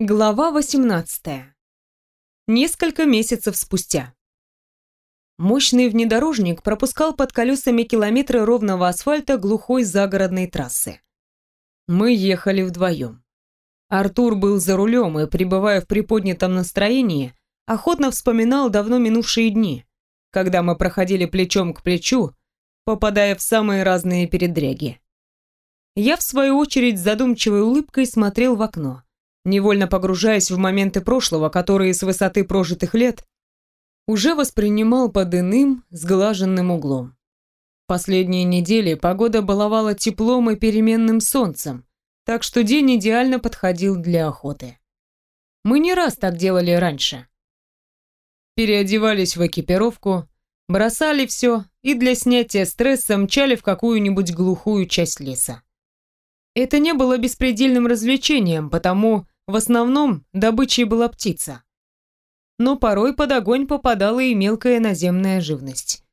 Глава 18. Несколько месяцев спустя. Мощный внедорожник пропускал под колесами километры ровного асфальта глухой загородной трассы. Мы ехали вдвоем. Артур был за рулем и, пребывая в приподнятом настроении, охотно вспоминал давно минувшие дни, когда мы проходили плечом к плечу, попадая в самые разные передряги. Я, в свою очередь, задумчивой улыбкой смотрел в окно невольно погружаясь в моменты прошлого, которые с высоты прожитых лет уже воспринимал под иным, сглаженным углом. Последние недели погода баловала теплом и переменным солнцем, так что день идеально подходил для охоты. Мы не раз так делали раньше. Переодевались в экипировку, бросали все и для снятия стресса мчали в какую-нибудь глухую часть леса. Это не было беспредельным развлечением, потому в основном добычей была птица. Но порой под огонь попадала и мелкая наземная живность.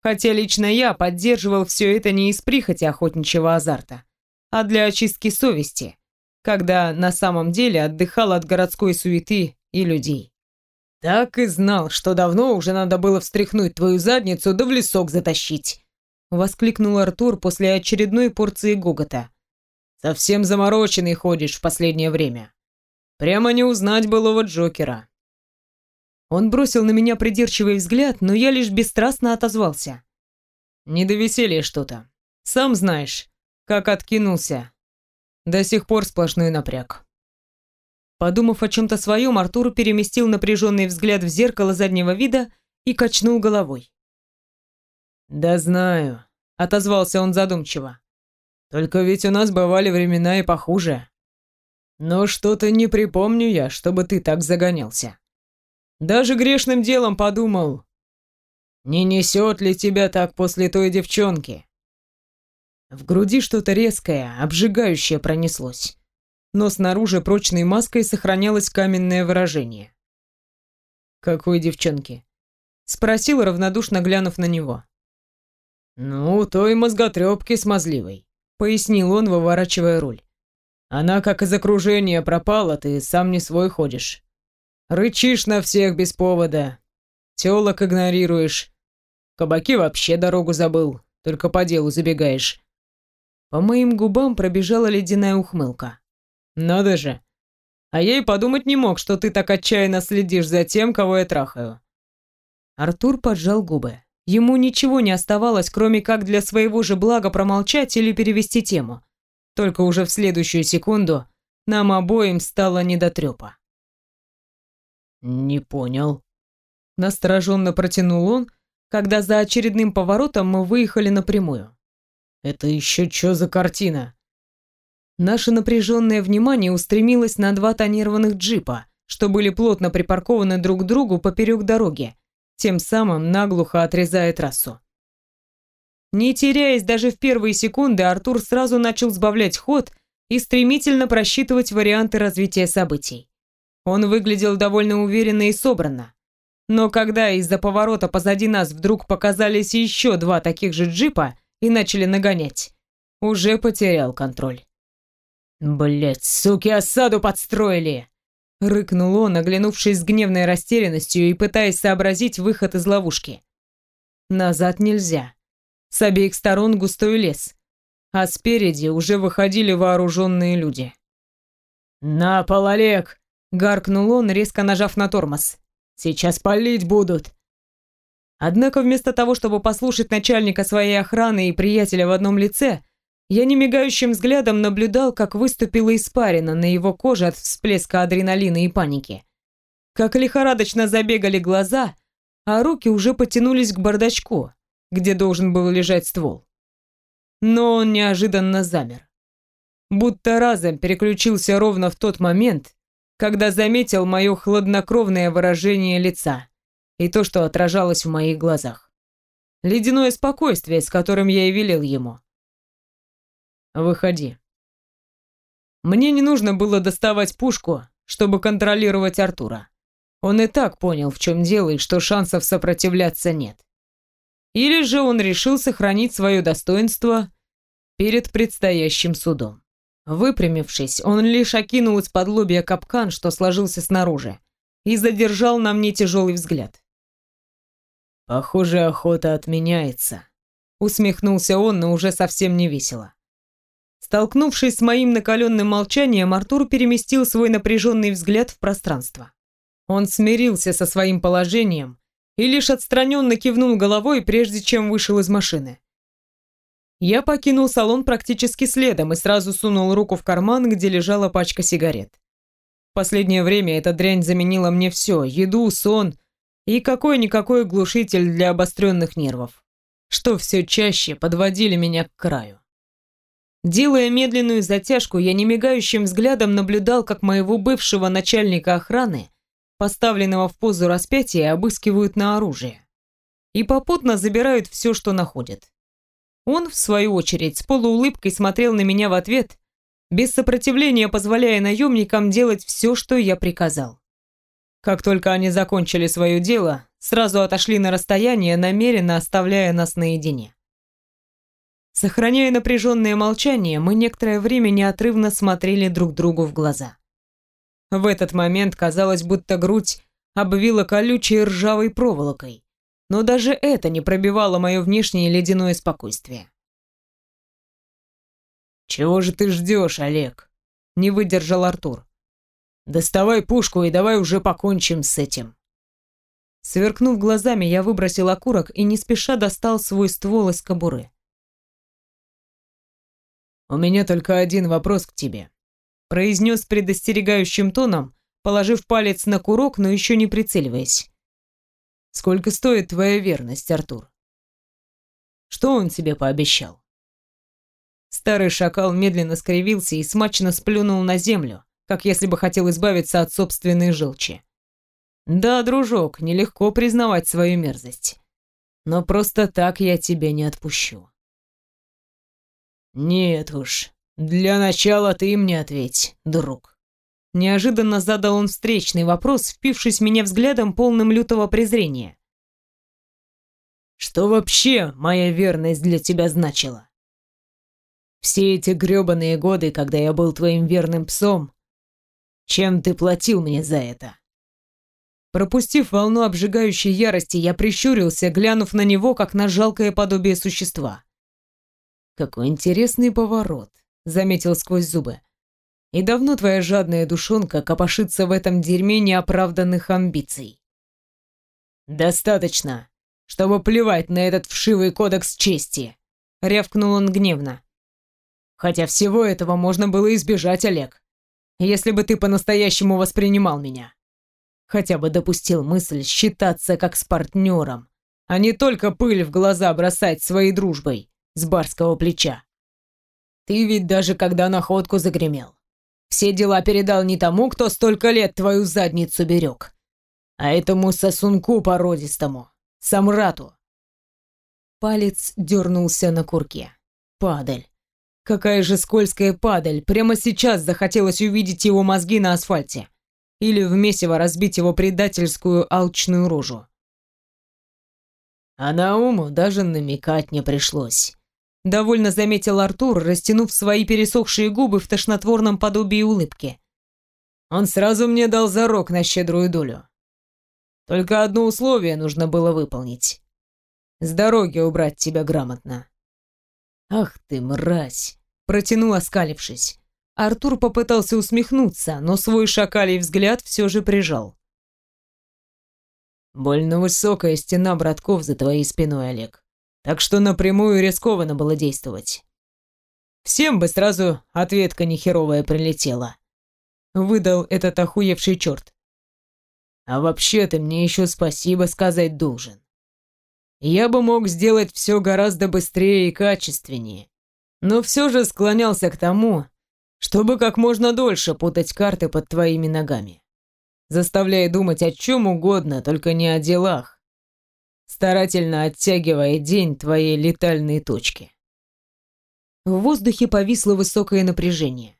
Хотя лично я поддерживал все это не из прихоти охотничьего азарта, а для очистки совести, когда на самом деле отдыхал от городской суеты и людей. «Так и знал, что давно уже надо было встряхнуть твою задницу да в лесок затащить», воскликнул Артур после очередной порции гогота. «Совсем замороченный ходишь в последнее время. Прямо не узнать былого Джокера. Он бросил на меня придирчивый взгляд, но я лишь бесстрастно отозвался. Не до веселья что-то. Сам знаешь, как откинулся. До сих пор сплошной напряг. Подумав о чем-то своем, Артур переместил напряженный взгляд в зеркало заднего вида и качнул головой. «Да знаю», — отозвался он задумчиво. «Только ведь у нас бывали времена и похуже. Но что-то не припомню я, чтобы ты так загонялся. Даже грешным делом подумал, не несет ли тебя так после той девчонки? В груди что-то резкое, обжигающее пронеслось. Но снаружи прочной маской сохранялось каменное выражение. «Какой девчонки?» Спросил, равнодушно глянув на него. «Ну, той мозготрепки смазливой», — пояснил он, выворачивая руль. Она как из окружения пропала, ты сам не свой ходишь. Рычишь на всех без повода. Телок игнорируешь. Кабаки вообще дорогу забыл, только по делу забегаешь. По моим губам пробежала ледяная ухмылка. Надо же. А я и подумать не мог, что ты так отчаянно следишь за тем, кого я трахаю. Артур поджал губы. Ему ничего не оставалось, кроме как для своего же блага промолчать или перевести тему. Только уже в следующую секунду нам обоим стало недотрепа. «Не понял». Настороженно протянул он, когда за очередным поворотом мы выехали напрямую. «Это еще что за картина?» Наше напряженное внимание устремилось на два тонированных джипа, что были плотно припаркованы друг к другу поперек дороги, тем самым наглухо отрезая трассу. Не теряясь даже в первые секунды, Артур сразу начал сбавлять ход и стремительно просчитывать варианты развития событий. Он выглядел довольно уверенно и собранно. Но когда из-за поворота позади нас вдруг показались еще два таких же джипа и начали нагонять, уже потерял контроль. «Блядь, суки, осаду подстроили!» Рыкнул он, оглянувшись с гневной растерянностью и пытаясь сообразить выход из ловушки. «Назад нельзя. С обеих сторон густой лес, а спереди уже выходили вооруженные люди. «На пол, Олег!» — гаркнул он, резко нажав на тормоз. «Сейчас палить будут!» Однако вместо того, чтобы послушать начальника своей охраны и приятеля в одном лице, я немигающим взглядом наблюдал, как выступила испарина на его коже от всплеска адреналина и паники. Как лихорадочно забегали глаза, а руки уже потянулись к бардачку, где должен был лежать ствол. Но он неожиданно замер. Будто разом переключился ровно в тот момент, когда заметил мое хладнокровное выражение лица и то, что отражалось в моих глазах. Ледяное спокойствие, с которым я и велел ему. «Выходи». Мне не нужно было доставать пушку, чтобы контролировать Артура. Он и так понял, в чем дело, и что шансов сопротивляться нет. Или же он решил сохранить свое достоинство перед предстоящим судом. Выпрямившись, он лишь окинул из-под лобья капкан, что сложился снаружи, и задержал на мне тяжелый взгляд. «Похоже, охота отменяется», — усмехнулся он, но уже совсем не весело. Столкнувшись с моим накаленным молчанием, Артур переместил свой напряженный взгляд в пространство. Он смирился со своим положением и лишь отстраненно кивнул головой, прежде чем вышел из машины. Я покинул салон практически следом и сразу сунул руку в карман, где лежала пачка сигарет. В последнее время эта дрянь заменила мне все – еду, сон и какой-никакой глушитель для обостренных нервов, что все чаще подводили меня к краю. Делая медленную затяжку, я немигающим взглядом наблюдал, как моего бывшего начальника охраны, поставленного в позу распятия, обыскивают на оружие. И попутно забирают все, что находят. Он, в свою очередь, с полуулыбкой смотрел на меня в ответ, без сопротивления позволяя наемникам делать все, что я приказал. Как только они закончили свое дело, сразу отошли на расстояние, намеренно оставляя нас наедине. Сохраняя напряженное молчание, мы некоторое время неотрывно смотрели друг другу в глаза. В этот момент казалось, будто грудь обвила колючей ржавой проволокой, но даже это не пробивало мое внешнее ледяное спокойствие. «Чего же ты ждешь, Олег?» — не выдержал Артур. «Доставай пушку и давай уже покончим с этим». Сверкнув глазами, я выбросил окурок и не спеша достал свой ствол из кобуры. «У меня только один вопрос к тебе», — произнес предостерегающим тоном, положив палец на курок, но еще не прицеливаясь. «Сколько стоит твоя верность, Артур?» «Что он тебе пообещал?» Старый шакал медленно скривился и смачно сплюнул на землю, как если бы хотел избавиться от собственной желчи. «Да, дружок, нелегко признавать свою мерзость. Но просто так я тебя не отпущу». «Нет уж, для начала ты мне ответь, друг». Неожиданно задал он встречный вопрос, впившись меня взглядом полным лютого презрения. «Что вообще моя верность для тебя значила? Все эти грёбаные годы, когда я был твоим верным псом, чем ты платил мне за это?» Пропустив волну обжигающей ярости, я прищурился, глянув на него, как на жалкое подобие существа. «Какой интересный поворот», — заметил сквозь зубы. «И давно твоя жадная душонка копошится в этом дерьме неоправданных амбиций?» «Достаточно, чтобы плевать на этот вшивый кодекс чести», — рявкнул он гневно. «Хотя всего этого можно было избежать, Олег, если бы ты по-настоящему воспринимал меня. Хотя бы допустил мысль считаться как с партнером, а не только пыль в глаза бросать своей дружбой с барского плеча. Ты ведь даже когда находку загремел, все дела передал не тому, кто столько лет твою задницу берег, а этому сосунку породистому, Самрату. Палец дернулся на курке. Падаль. Какая же скользкая падаль. Прямо сейчас захотелось увидеть его мозги на асфальте. Или в месиво разбить его предательскую алчную рожу. А на уму даже намекать не пришлось. Довольно заметил Артур, растянув свои пересохшие губы в тошнотворном подобии улыбки. Он сразу мне дал зарок на щедрую долю. Только одно условие нужно было выполнить. С дороги убрать тебя грамотно. Ах ты, мразь! Протянул, оскалившись. Артур попытался усмехнуться, но свой шакалий взгляд все же прижал. Больно высокая стена братков за твоей спиной, Олег так что напрямую рискованно было действовать. Всем бы сразу ответка нехеровая прилетела. Выдал этот охуевший черт. А вообще ты мне еще спасибо сказать должен. Я бы мог сделать все гораздо быстрее и качественнее, но все же склонялся к тому, чтобы как можно дольше путать карты под твоими ногами, заставляя думать о чем угодно, только не о делах, старательно оттягивая день твоей летальной точки. В воздухе повисло высокое напряжение.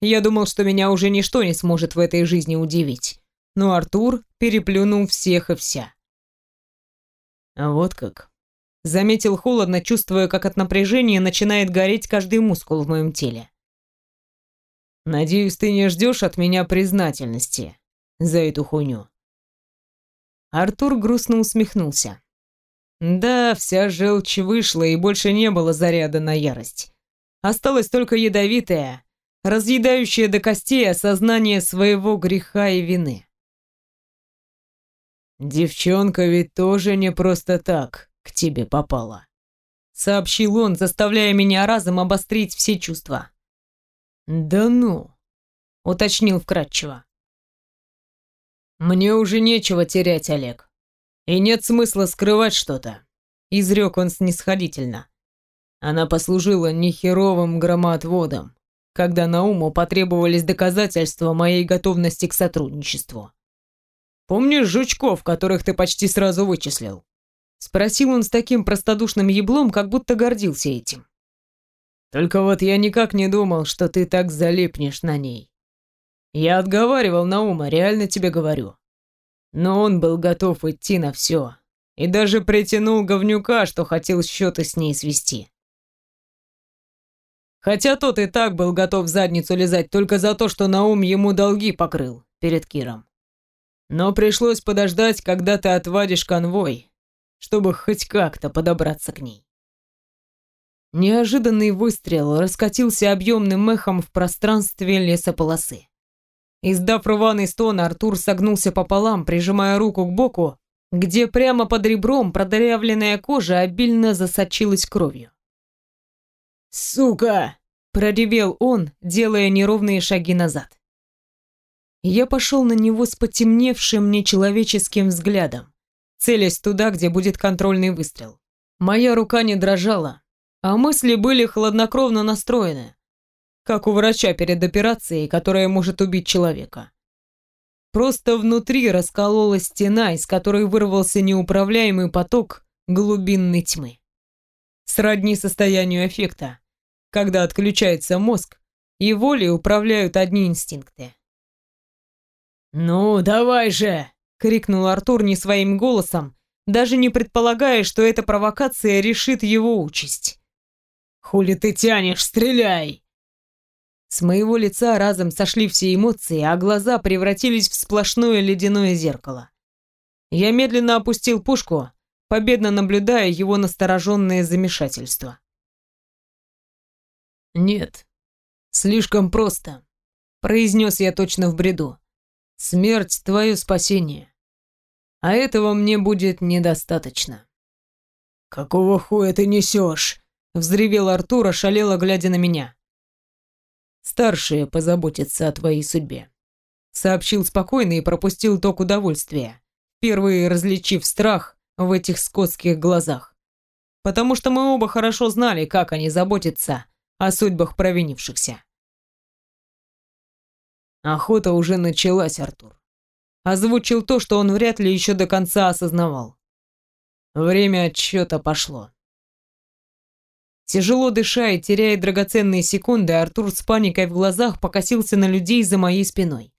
Я думал, что меня уже ничто не сможет в этой жизни удивить, но Артур переплюнул всех и вся. А вот как. Заметил холодно, чувствуя, как от напряжения начинает гореть каждый мускул в моем теле. Надеюсь, ты не ждешь от меня признательности за эту хуйню. Артур грустно усмехнулся. Да, вся желчь вышла, и больше не было заряда на ярость. Осталось только ядовитое, разъедающее до костей осознание своего греха и вины. «Девчонка ведь тоже не просто так к тебе попала», — сообщил он, заставляя меня разом обострить все чувства. «Да ну», — уточнил вкратчиво. «Мне уже нечего терять, Олег. И нет смысла скрывать что-то», — изрек он снисходительно. Она послужила нехеровым громоотводом, когда Науму потребовались доказательства моей готовности к сотрудничеству. «Помнишь жучков, которых ты почти сразу вычислил?» Спросил он с таким простодушным еблом, как будто гордился этим. «Только вот я никак не думал, что ты так залипнешь на ней. Я отговаривал Наума, реально тебе говорю. Но он был готов идти на все. И даже притянул говнюка, что хотел счеты с ней свести. Хотя тот и так был готов задницу лизать только за то, что Наум ему долги покрыл перед Киром. Но пришлось подождать, когда ты отвадишь конвой, чтобы хоть как-то подобраться к ней. Неожиданный выстрел раскатился объемным эхом в пространстве лесополосы. Издав рваный стон, Артур согнулся пополам, прижимая руку к боку, где прямо под ребром продырявленная кожа обильно засочилась кровью. «Сука!» – проревел он, делая неровные шаги назад. Я пошел на него с потемневшим нечеловеческим взглядом, целясь туда, где будет контрольный выстрел. Моя рука не дрожала, а мысли были хладнокровно настроены как у врача перед операцией, которая может убить человека. Просто внутри раскололась стена, из которой вырвался неуправляемый поток глубинной тьмы. Сродни состоянию эффекта, когда отключается мозг, и волей управляют одни инстинкты. «Ну, давай же!» — крикнул Артур не своим голосом, даже не предполагая, что эта провокация решит его участь. «Хули ты тянешь, стреляй!» С моего лица разом сошли все эмоции, а глаза превратились в сплошное ледяное зеркало. Я медленно опустил пушку, победно наблюдая его настороженное замешательство. «Нет, слишком просто», — произнес я точно в бреду. «Смерть — твое спасение. А этого мне будет недостаточно». «Какого хуя ты несешь?» — взревел Артур, ошалело глядя на меня. Старшие позаботятся о твоей судьбе. Сообщил спокойно и пропустил ток удовольствия, впервые различив страх в этих скотских глазах. Потому что мы оба хорошо знали, как они заботятся о судьбах провинившихся. Охота уже началась, Артур. Озвучил то, что он вряд ли еще до конца осознавал. Время отсчета пошло. Тяжело дыша и теряя драгоценные секунды, Артур с паникой в глазах покосился на людей за моей спиной.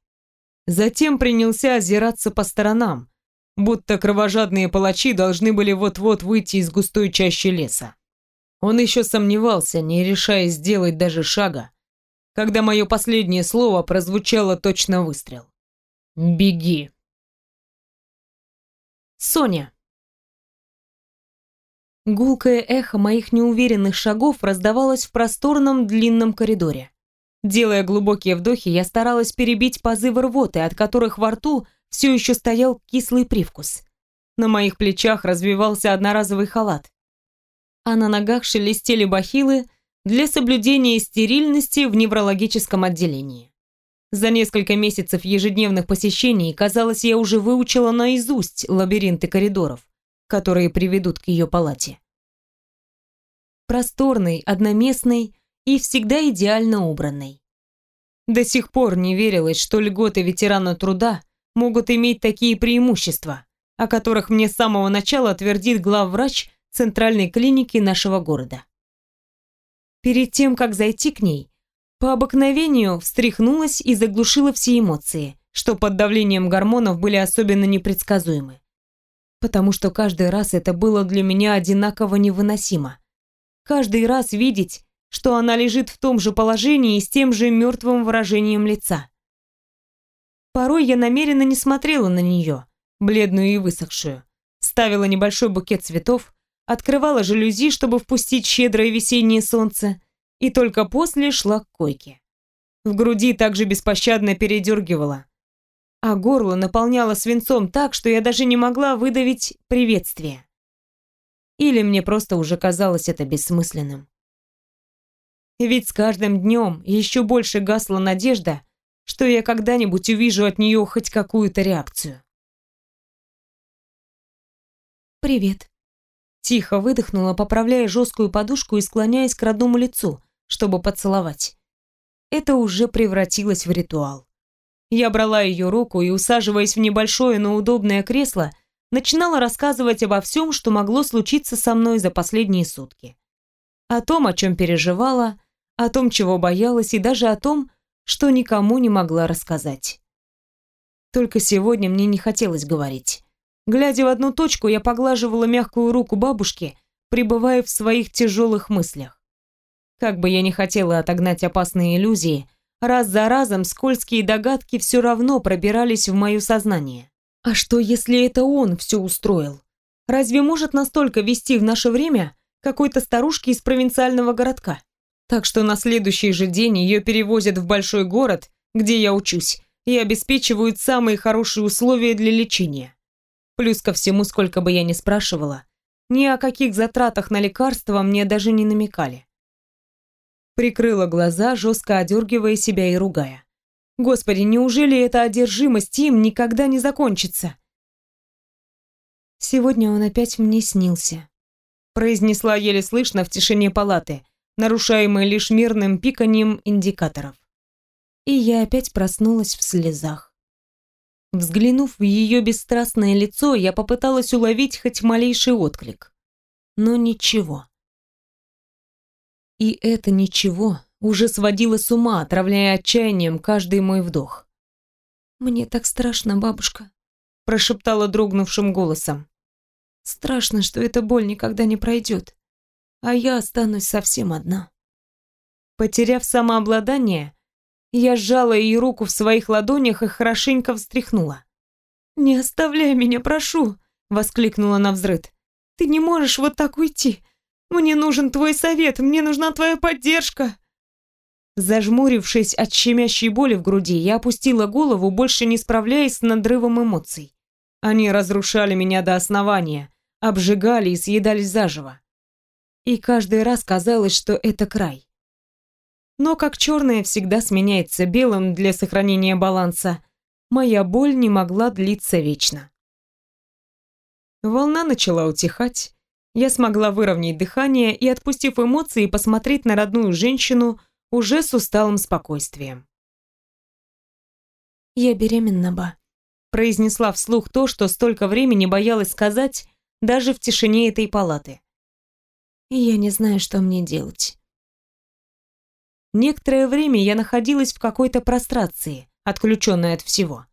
Затем принялся озираться по сторонам, будто кровожадные палачи должны были вот-вот выйти из густой чащи леса. Он еще сомневался, не решая сделать даже шага, когда мое последнее слово прозвучало точно выстрел. «Беги!» Соня. Гулкое эхо моих неуверенных шагов раздавалось в просторном длинном коридоре. Делая глубокие вдохи, я старалась перебить позывы рвоты, от которых во рту все еще стоял кислый привкус. На моих плечах развивался одноразовый халат. А на ногах шелестели бахилы для соблюдения стерильности в неврологическом отделении. За несколько месяцев ежедневных посещений, казалось, я уже выучила наизусть лабиринты коридоров которые приведут к ее палате. Просторный, одноместный и всегда идеально убранный. До сих пор не верилось, что льготы ветерана труда могут иметь такие преимущества, о которых мне с самого начала твердит главврач центральной клиники нашего города. Перед тем, как зайти к ней, по обыкновению встряхнулась и заглушила все эмоции, что под давлением гормонов были особенно непредсказуемы потому что каждый раз это было для меня одинаково невыносимо. Каждый раз видеть, что она лежит в том же положении и с тем же мертвым выражением лица. Порой я намеренно не смотрела на нее, бледную и высохшую, ставила небольшой букет цветов, открывала жалюзи, чтобы впустить щедрое весеннее солнце, и только после шла к койке. В груди также беспощадно передергивала, а горло наполняло свинцом так, что я даже не могла выдавить приветствие. Или мне просто уже казалось это бессмысленным. Ведь с каждым днем еще больше гасла надежда, что я когда-нибудь увижу от нее хоть какую-то реакцию. «Привет», — тихо выдохнула, поправляя жесткую подушку и склоняясь к родному лицу, чтобы поцеловать. Это уже превратилось в ритуал. Я брала ее руку и, усаживаясь в небольшое, но удобное кресло, начинала рассказывать обо всем, что могло случиться со мной за последние сутки. О том, о чем переживала, о том, чего боялась, и даже о том, что никому не могла рассказать. Только сегодня мне не хотелось говорить. Глядя в одну точку, я поглаживала мягкую руку бабушки, пребывая в своих тяжелых мыслях. Как бы я ни хотела отогнать опасные иллюзии, Раз за разом скользкие догадки все равно пробирались в мое сознание. А что, если это он все устроил? Разве может настолько вести в наше время какой-то старушки из провинциального городка? Так что на следующий же день ее перевозят в большой город, где я учусь, и обеспечивают самые хорошие условия для лечения. Плюс ко всему, сколько бы я ни спрашивала, ни о каких затратах на лекарства мне даже не намекали. Прикрыла глаза, жестко одергивая себя и ругая. Господи, неужели эта одержимость им никогда не закончится? Сегодня он опять мне снился. Произнесла еле слышно в тишине палаты, нарушаемой лишь мирным пиканием индикаторов. И я опять проснулась в слезах. Взглянув в ее бесстрастное лицо, я попыталась уловить хоть малейший отклик. Но ничего. И это ничего уже сводило с ума, отравляя отчаянием каждый мой вдох. «Мне так страшно, бабушка», — прошептала дрогнувшим голосом. «Страшно, что эта боль никогда не пройдет, а я останусь совсем одна». Потеряв самообладание, я сжала ее руку в своих ладонях и хорошенько встряхнула. «Не оставляй меня, прошу!» — воскликнула на взрыд. «Ты не можешь вот так уйти. Мне нужен твой совет, мне нужна твоя поддержка!» Зажмурившись от щемящей боли в груди, я опустила голову, больше не справляясь с надрывом эмоций. Они разрушали меня до основания, обжигали и съедали заживо. И каждый раз казалось, что это край. Но как черное всегда сменяется белым для сохранения баланса, моя боль не могла длиться вечно. Волна начала утихать, я смогла выровнять дыхание и, отпустив эмоции, посмотреть на родную женщину уже с усталым спокойствием. «Я беременна, ба», — произнесла вслух то, что столько времени боялась сказать даже в тишине этой палаты. «И я не знаю, что мне делать». Некоторое время я находилась в какой-то прострации, отключенной от всего.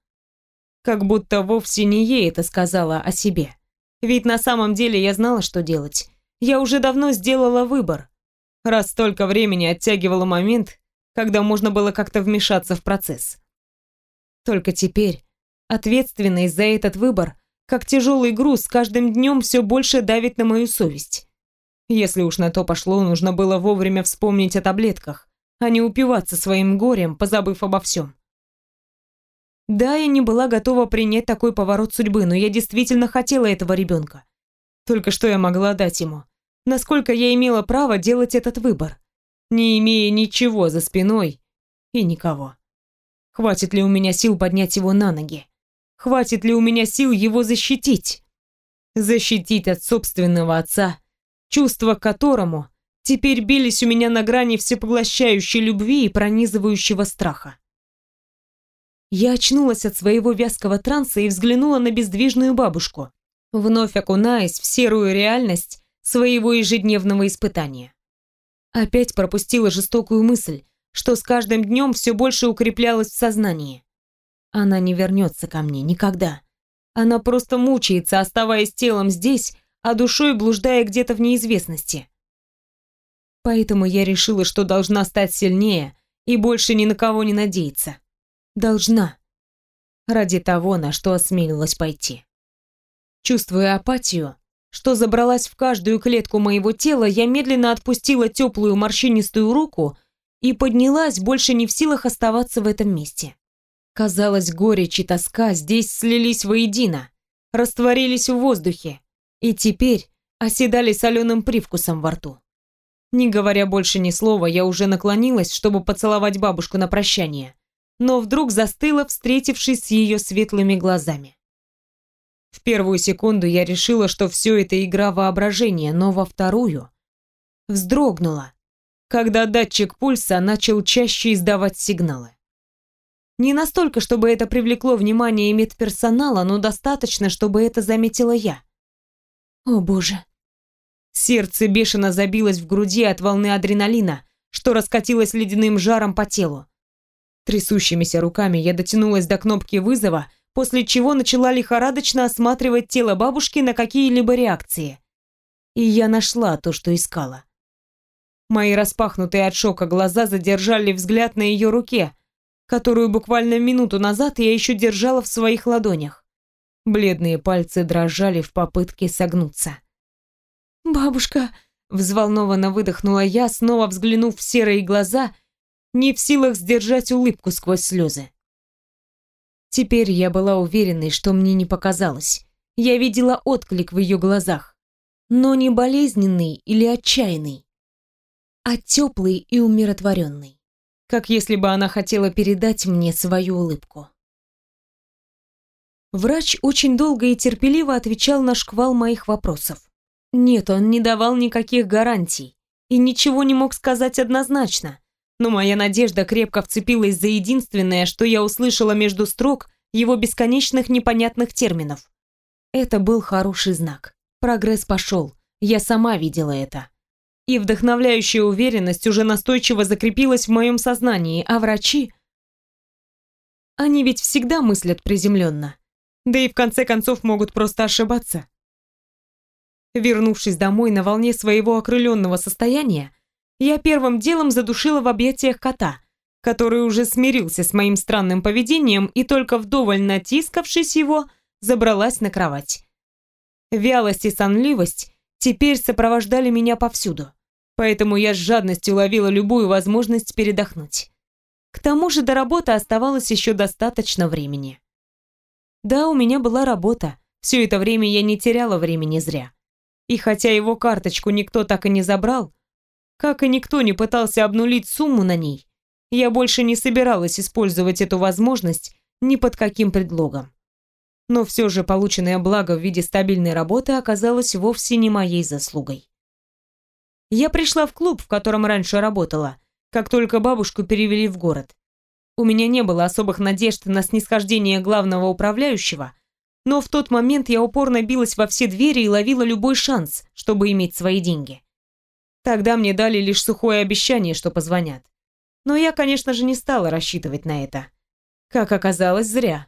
Как будто вовсе не ей это сказала о себе. Ведь на самом деле я знала, что делать. Я уже давно сделала выбор. Раз столько времени оттягивала момент, когда можно было как-то вмешаться в процесс. Только теперь ответственность за этот выбор, как тяжелый груз, с каждым днем все больше давит на мою совесть. Если уж на то пошло, нужно было вовремя вспомнить о таблетках, а не упиваться своим горем, позабыв обо всем. Да, я не была готова принять такой поворот судьбы, но я действительно хотела этого ребенка. Только что я могла дать ему? Насколько я имела право делать этот выбор, не имея ничего за спиной и никого? Хватит ли у меня сил поднять его на ноги? Хватит ли у меня сил его защитить? Защитить от собственного отца, чувства которому теперь бились у меня на грани всепоглощающей любви и пронизывающего страха. Я очнулась от своего вязкого транса и взглянула на бездвижную бабушку, вновь окунаясь в серую реальность своего ежедневного испытания. Опять пропустила жестокую мысль, что с каждым днем все больше укреплялась в сознании. Она не вернется ко мне никогда. Она просто мучается, оставаясь телом здесь, а душой блуждая где-то в неизвестности. Поэтому я решила, что должна стать сильнее и больше ни на кого не надеяться. Должна. Ради того, на что осмелилась пойти. Чувствуя апатию, что забралась в каждую клетку моего тела, я медленно отпустила теплую морщинистую руку и поднялась, больше не в силах оставаться в этом месте. Казалось, горечь и тоска здесь слились воедино, растворились в воздухе и теперь оседали соленым привкусом во рту. Не говоря больше ни слова, я уже наклонилась, чтобы поцеловать бабушку на прощание, но вдруг застыла, встретившись с ее светлыми глазами. В первую секунду я решила, что все это игра воображения, но во вторую вздрогнула, когда датчик пульса начал чаще издавать сигналы. Не настолько, чтобы это привлекло внимание медперсонала, но достаточно, чтобы это заметила я. О боже. Сердце бешено забилось в груди от волны адреналина, что раскатилось ледяным жаром по телу. Трясущимися руками я дотянулась до кнопки вызова после чего начала лихорадочно осматривать тело бабушки на какие-либо реакции. И я нашла то, что искала. Мои распахнутые от шока глаза задержали взгляд на ее руке, которую буквально минуту назад я еще держала в своих ладонях. Бледные пальцы дрожали в попытке согнуться. «Бабушка!» — взволнованно выдохнула я, снова взглянув в серые глаза, не в силах сдержать улыбку сквозь слезы. Теперь я была уверенной, что мне не показалось. Я видела отклик в ее глазах. Но не болезненный или отчаянный, а теплый и умиротворенный. Как если бы она хотела передать мне свою улыбку. Врач очень долго и терпеливо отвечал на шквал моих вопросов. Нет, он не давал никаких гарантий и ничего не мог сказать однозначно но моя надежда крепко вцепилась за единственное, что я услышала между строк его бесконечных непонятных терминов. Это был хороший знак. Прогресс пошел. Я сама видела это. И вдохновляющая уверенность уже настойчиво закрепилась в моем сознании, а врачи... Они ведь всегда мыслят приземленно. Да и в конце концов могут просто ошибаться. Вернувшись домой на волне своего окрыленного состояния, я первым делом задушила в объятиях кота, который уже смирился с моим странным поведением и только вдоволь натискавшись его, забралась на кровать. Вялость и сонливость теперь сопровождали меня повсюду, поэтому я с жадностью ловила любую возможность передохнуть. К тому же до работы оставалось еще достаточно времени. Да, у меня была работа, все это время я не теряла времени зря. И хотя его карточку никто так и не забрал, как и никто не пытался обнулить сумму на ней, я больше не собиралась использовать эту возможность ни под каким предлогом. Но все же полученное благо в виде стабильной работы оказалось вовсе не моей заслугой. Я пришла в клуб, в котором раньше работала, как только бабушку перевели в город. У меня не было особых надежд на снисхождение главного управляющего, но в тот момент я упорно билась во все двери и ловила любой шанс, чтобы иметь свои деньги. Тогда мне дали лишь сухое обещание, что позвонят. Но я, конечно же, не стала рассчитывать на это. Как оказалось, зря.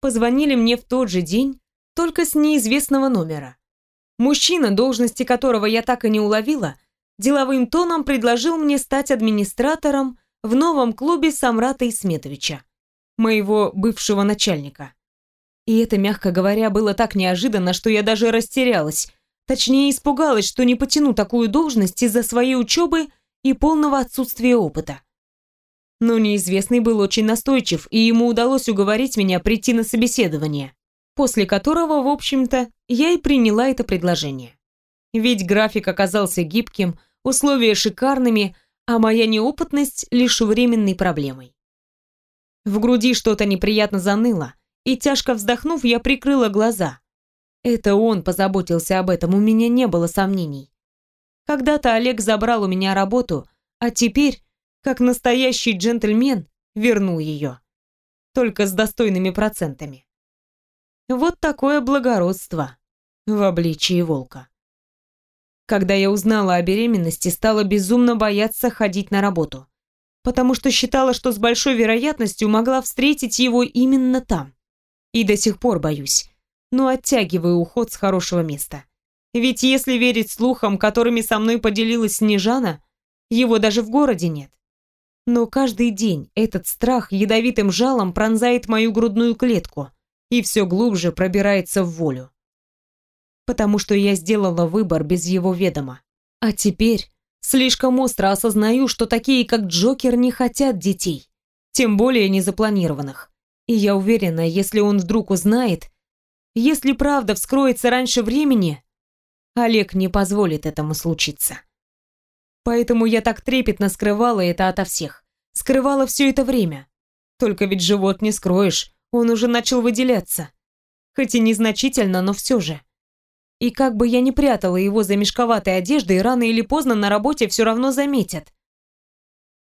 Позвонили мне в тот же день, только с неизвестного номера. Мужчина, должности которого я так и не уловила, деловым тоном предложил мне стать администратором в новом клубе Самрата Исметовича, моего бывшего начальника. И это, мягко говоря, было так неожиданно, что я даже растерялась, Точнее, испугалась, что не потяну такую должность из-за своей учебы и полного отсутствия опыта. Но неизвестный был очень настойчив, и ему удалось уговорить меня прийти на собеседование, после которого, в общем-то, я и приняла это предложение. Ведь график оказался гибким, условия шикарными, а моя неопытность лишь временной проблемой. В груди что-то неприятно заныло, и тяжко вздохнув, я прикрыла глаза, это он позаботился об этом, у меня не было сомнений. Когда-то Олег забрал у меня работу, а теперь, как настоящий джентльмен, вернул ее. Только с достойными процентами. Вот такое благородство в обличии волка. Когда я узнала о беременности, стала безумно бояться ходить на работу, потому что считала, что с большой вероятностью могла встретить его именно там. И до сих пор боюсь но оттягиваю уход с хорошего места. Ведь если верить слухам, которыми со мной поделилась Снежана, его даже в городе нет. Но каждый день этот страх ядовитым жалом пронзает мою грудную клетку и все глубже пробирается в волю. Потому что я сделала выбор без его ведома. А теперь слишком остро осознаю, что такие, как Джокер, не хотят детей, тем более незапланированных. И я уверена, если он вдруг узнает, если правда вскроется раньше времени, Олег не позволит этому случиться. Поэтому я так трепетно скрывала это ото всех. Скрывала все это время. Только ведь живот не скроешь, он уже начал выделяться. Хоть и незначительно, но все же. И как бы я ни прятала его за мешковатой одеждой, рано или поздно на работе все равно заметят.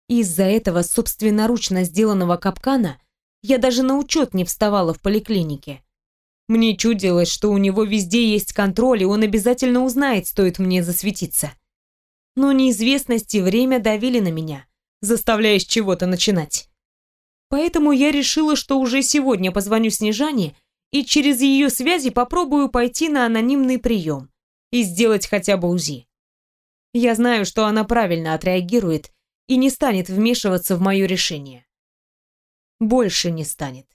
Из-за этого собственноручно сделанного капкана я даже на учет не вставала в поликлинике. Мне чудилось, что у него везде есть контроль, и он обязательно узнает, стоит мне засветиться. Но неизвестность и время давили на меня, заставляя с чего-то начинать. Поэтому я решила, что уже сегодня позвоню Снежане и через ее связи попробую пойти на анонимный прием и сделать хотя бы УЗИ. Я знаю, что она правильно отреагирует и не станет вмешиваться в мое решение. Больше не станет.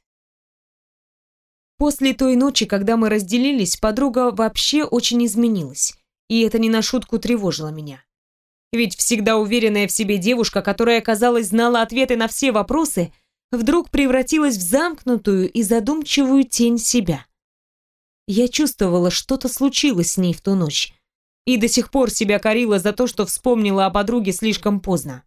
После той ночи, когда мы разделились, подруга вообще очень изменилась, и это не на шутку тревожило меня. Ведь всегда уверенная в себе девушка, которая, казалось, знала ответы на все вопросы, вдруг превратилась в замкнутую и задумчивую тень себя. Я чувствовала, что-то случилось с ней в ту ночь, и до сих пор себя корила за то, что вспомнила о подруге слишком поздно.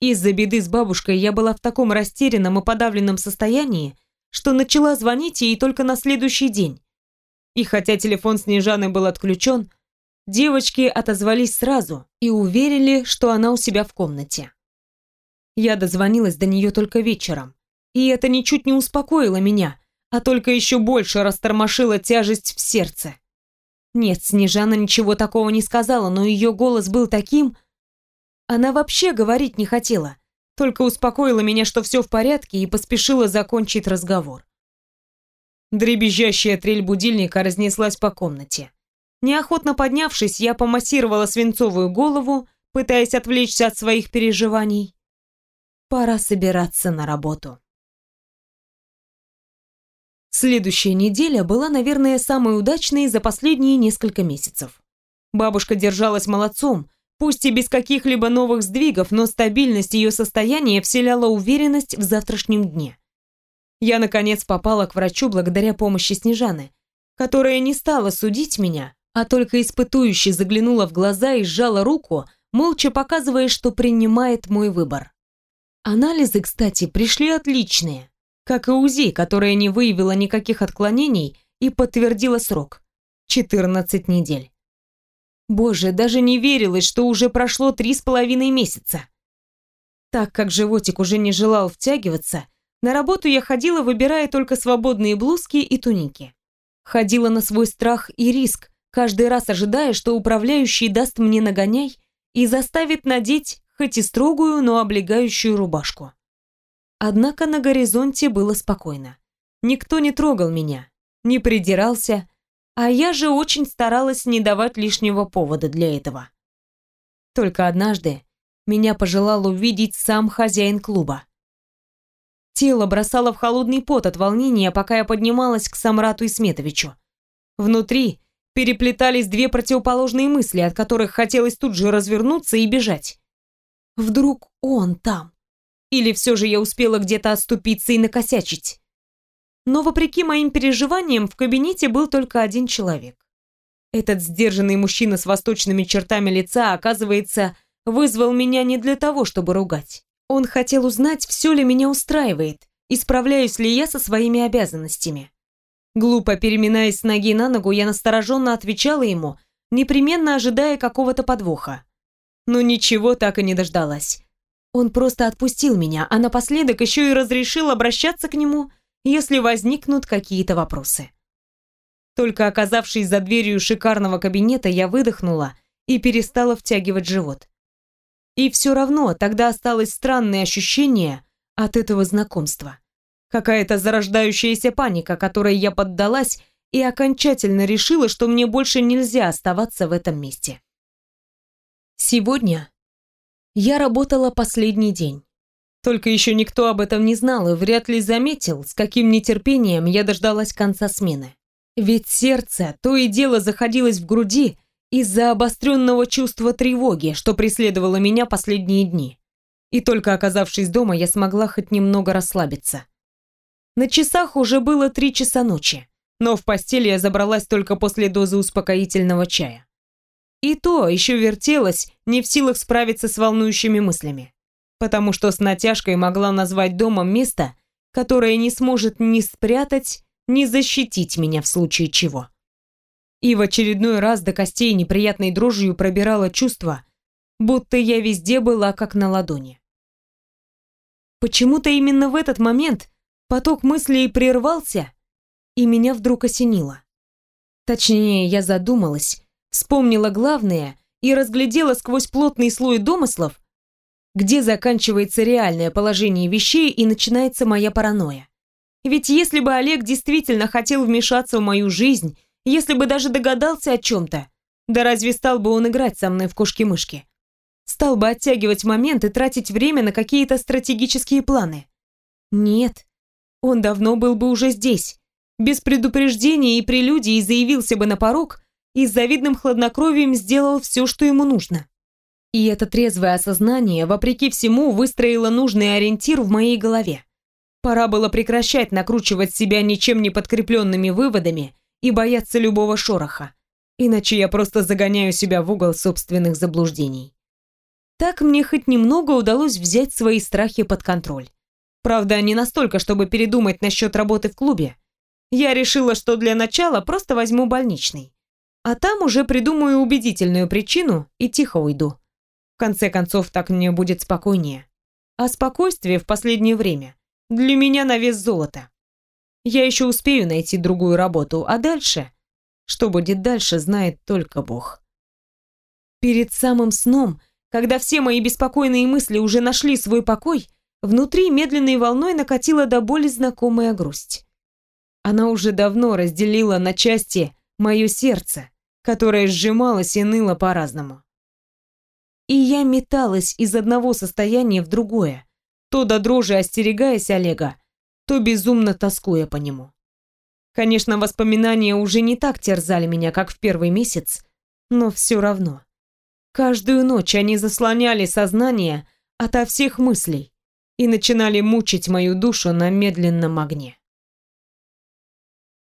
Из-за беды с бабушкой я была в таком растерянном и подавленном состоянии, что начала звонить ей только на следующий день. И хотя телефон Снежаны был отключен, девочки отозвались сразу и уверили, что она у себя в комнате. Я дозвонилась до нее только вечером, и это ничуть не успокоило меня, а только еще больше растормошило тяжесть в сердце. Нет, Снежана ничего такого не сказала, но ее голос был таким... Она вообще говорить не хотела, только успокоила меня, что все в порядке, и поспешила закончить разговор. Дребезжащая трель будильника разнеслась по комнате. Неохотно поднявшись, я помассировала свинцовую голову, пытаясь отвлечься от своих переживаний. Пора собираться на работу. Следующая неделя была, наверное, самой удачной за последние несколько месяцев. Бабушка держалась молодцом, Пусть и без каких-либо новых сдвигов, но стабильность ее состояния вселяла уверенность в завтрашнем дне. Я, наконец, попала к врачу благодаря помощи Снежаны, которая не стала судить меня, а только испытующе заглянула в глаза и сжала руку, молча показывая, что принимает мой выбор. Анализы, кстати, пришли отличные, как и УЗИ, которая не выявила никаких отклонений и подтвердила срок – 14 недель. Боже, даже не верилось, что уже прошло три с половиной месяца. Так как животик уже не желал втягиваться, на работу я ходила, выбирая только свободные блузки и туники. Ходила на свой страх и риск, каждый раз ожидая, что управляющий даст мне нагоняй и заставит надеть хоть и строгую, но облегающую рубашку. Однако на горизонте было спокойно. Никто не трогал меня, не придирался, а я же очень старалась не давать лишнего повода для этого. Только однажды меня пожелал увидеть сам хозяин клуба. Тело бросало в холодный пот от волнения, пока я поднималась к Самрату Исметовичу. Внутри переплетались две противоположные мысли, от которых хотелось тут же развернуться и бежать. Вдруг он там? Или все же я успела где-то отступиться и накосячить? Но вопреки моим переживаниям в кабинете был только один человек. Этот сдержанный мужчина с восточными чертами лица, оказывается, вызвал меня не для того, чтобы ругать. Он хотел узнать, все ли меня устраивает, и справляюсь ли я со своими обязанностями. Глупо переминаясь с ноги на ногу, я настороженно отвечала ему, непременно ожидая какого-то подвоха. Но ничего так и не дождалась. Он просто отпустил меня, а напоследок еще и разрешил обращаться к нему если возникнут какие-то вопросы. Только оказавшись за дверью шикарного кабинета, я выдохнула и перестала втягивать живот. И все равно тогда осталось странное ощущение от этого знакомства. Какая-то зарождающаяся паника, которой я поддалась и окончательно решила, что мне больше нельзя оставаться в этом месте. Сегодня я работала последний день. Только еще никто об этом не знал и вряд ли заметил, с каким нетерпением я дождалась конца смены. Ведь сердце то и дело заходилось в груди из-за обостренного чувства тревоги, что преследовало меня последние дни. И только оказавшись дома, я смогла хоть немного расслабиться. На часах уже было три часа ночи, но в постель я забралась только после дозы успокоительного чая. И то еще вертелась, не в силах справиться с волнующими мыслями, потому что с натяжкой могла назвать домом место, которое не сможет ни спрятать, ни защитить меня в случае чего. И в очередной раз до костей неприятной дрожью пробирало чувство, будто я везде была как на ладони. Почему-то именно в этот момент поток мыслей прервался, и меня вдруг осенило. Точнее, я задумалась, вспомнила главное и разглядела сквозь плотный слой домыслов, где заканчивается реальное положение вещей и начинается моя паранойя. Ведь если бы Олег действительно хотел вмешаться в мою жизнь, если бы даже догадался о чем-то, да разве стал бы он играть со мной в кошки-мышки? Стал бы оттягивать момент и тратить время на какие-то стратегические планы? Нет, он давно был бы уже здесь, без предупреждения и прелюдии заявился бы на порог и с завидным хладнокровием сделал все, что ему нужно. И это трезвое осознание, вопреки всему, выстроило нужный ориентир в моей голове. Пора было прекращать накручивать себя ничем не подкрепленными выводами и бояться любого шороха, иначе я просто загоняю себя в угол собственных заблуждений. Так мне хоть немного удалось взять свои страхи под контроль. Правда, не настолько, чтобы передумать насчет работы в клубе. Я решила, что для начала просто возьму больничный. А там уже придумаю убедительную причину и тихо уйду. Конце концов, так мне будет спокойнее. А спокойствие в последнее время для меня на вес золота. Я еще успею найти другую работу, а дальше... Что будет дальше, знает только Бог. Перед самым сном, когда все мои беспокойные мысли уже нашли свой покой, внутри медленной волной накатила до боли знакомая грусть. Она уже давно разделила на части мое сердце, которое сжималось и ныло по-разному. И я металась из одного состояния в другое, то до дрожи остерегаясь Олега, то безумно тоскуя по нему. Конечно, воспоминания уже не так терзали меня, как в первый месяц, но все равно. Каждую ночь они заслоняли сознание ото всех мыслей и начинали мучить мою душу на медленном огне.